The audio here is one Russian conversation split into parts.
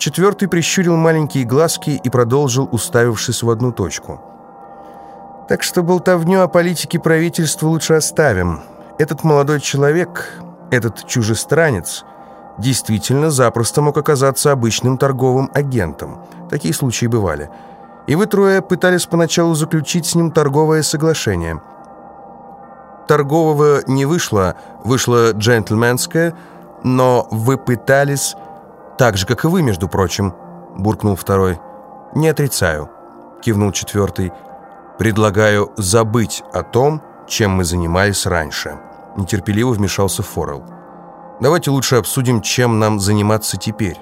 Четвертый прищурил маленькие глазки и продолжил, уставившись в одну точку. «Так что болтовню о политике правительства лучше оставим. Этот молодой человек, этот чужестранец, действительно запросто мог оказаться обычным торговым агентом. Такие случаи бывали. И вы трое пытались поначалу заключить с ним торговое соглашение. Торгового не вышло, вышло джентльменское, но вы пытались «Так же, как и вы, между прочим», — буркнул второй. «Не отрицаю», — кивнул четвертый. «Предлагаю забыть о том, чем мы занимались раньше», — нетерпеливо вмешался Форел. «Давайте лучше обсудим, чем нам заниматься теперь».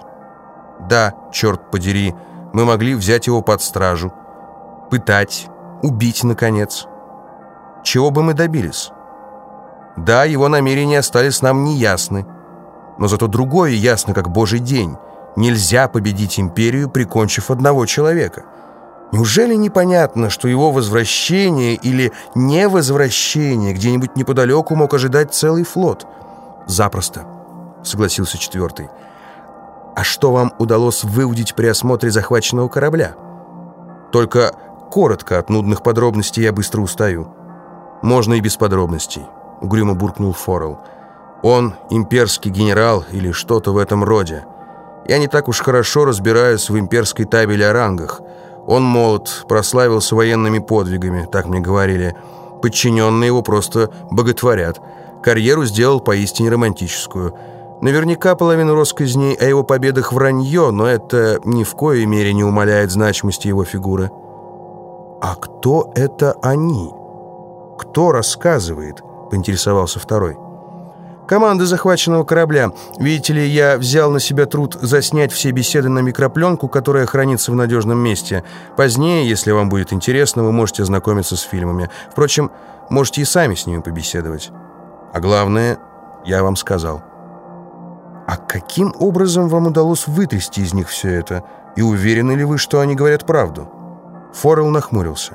«Да, черт подери, мы могли взять его под стражу, пытать, убить, наконец. Чего бы мы добились?» «Да, его намерения остались нам неясны». Но зато другое ясно, как божий день. Нельзя победить империю, прикончив одного человека. Неужели непонятно, что его возвращение или невозвращение где-нибудь неподалеку мог ожидать целый флот? Запросто, согласился четвертый. А что вам удалось выудить при осмотре захваченного корабля? Только коротко от нудных подробностей я быстро устаю. Можно и без подробностей, угрюмо буркнул Форел. Он имперский генерал или что-то в этом роде. Я не так уж хорошо разбираюсь в имперской табели о рангах. Он молод, прославился военными подвигами, так мне говорили. Подчиненные его просто боготворят. Карьеру сделал поистине романтическую. Наверняка половину россказней о его победах вранье, но это ни в коей мере не умаляет значимости его фигуры. «А кто это они? Кто рассказывает?» — поинтересовался второй. Команда захваченного корабля. Видите ли, я взял на себя труд заснять все беседы на микропленку, которая хранится в надежном месте. Позднее, если вам будет интересно, вы можете ознакомиться с фильмами. Впрочем, можете и сами с ними побеседовать. А главное, я вам сказал. А каким образом вам удалось вытрясти из них все это? И уверены ли вы, что они говорят правду? Форел нахмурился.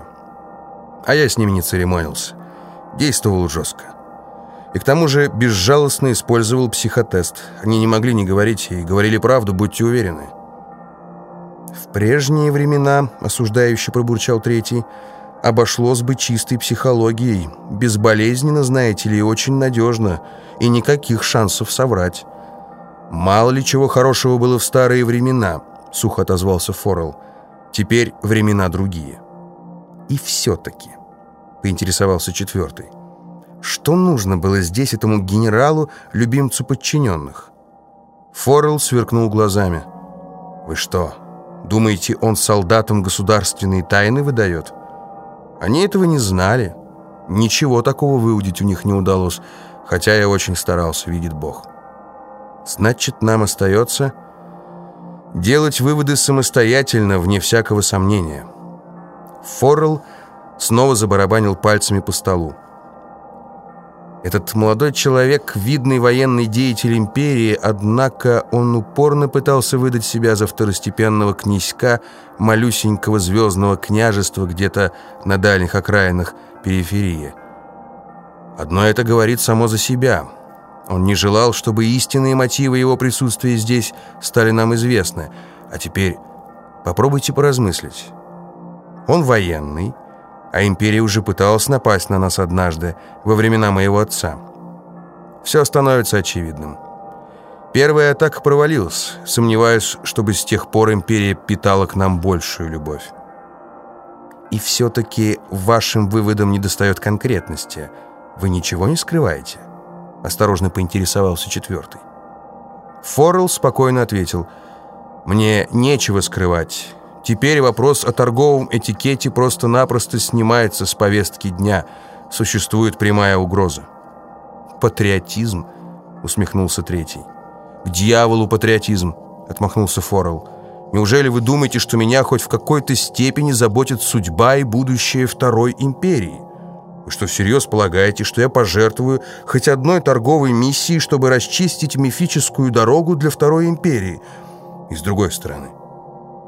А я с ними не церемонился. Действовал жестко. И к тому же безжалостно использовал психотест. Они не могли не говорить и говорили правду, будьте уверены. В прежние времена, осуждающе пробурчал третий, обошлось бы чистой психологией. Безболезненно, знаете ли, и очень надежно. И никаких шансов соврать. «Мало ли чего хорошего было в старые времена», — сухо отозвался Форел. «Теперь времена другие». «И все-таки», — поинтересовался четвертый. Что нужно было здесь этому генералу, любимцу подчиненных? Форел сверкнул глазами. «Вы что, думаете, он солдатам государственные тайны выдает?» Они этого не знали. Ничего такого выудить у них не удалось, хотя я очень старался, видит Бог. Значит, нам остается делать выводы самостоятельно, вне всякого сомнения. Форел снова забарабанил пальцами по столу. Этот молодой человек – видный военный деятель империи, однако он упорно пытался выдать себя за второстепенного князька малюсенького звездного княжества где-то на дальних окраинах периферии. Одно это говорит само за себя. Он не желал, чтобы истинные мотивы его присутствия здесь стали нам известны. А теперь попробуйте поразмыслить. Он военный, а империя уже пыталась напасть на нас однажды, во времена моего отца. Все становится очевидным. Первая атака провалилась. Сомневаюсь, чтобы с тех пор империя питала к нам большую любовь. И все-таки вашим выводам недостает конкретности. Вы ничего не скрываете? Осторожно поинтересовался четвертый. Форрелл спокойно ответил. «Мне нечего скрывать. Теперь вопрос о торговом этикете просто-напросто снимается с повестки дня. Существует прямая угроза. «Патриотизм», — усмехнулся третий. «К дьяволу патриотизм», — отмахнулся Форел. «Неужели вы думаете, что меня хоть в какой-то степени заботит судьба и будущее Второй империи? Вы что, всерьез полагаете, что я пожертвую хоть одной торговой миссией, чтобы расчистить мифическую дорогу для Второй империи? И с другой стороны...»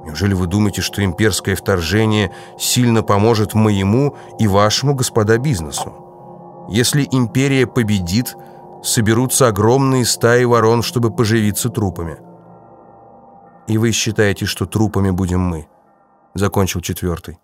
Неужели вы думаете, что имперское вторжение сильно поможет моему и вашему, господа, бизнесу? Если империя победит, соберутся огромные стаи ворон, чтобы поживиться трупами. И вы считаете, что трупами будем мы?» Закончил четвертый.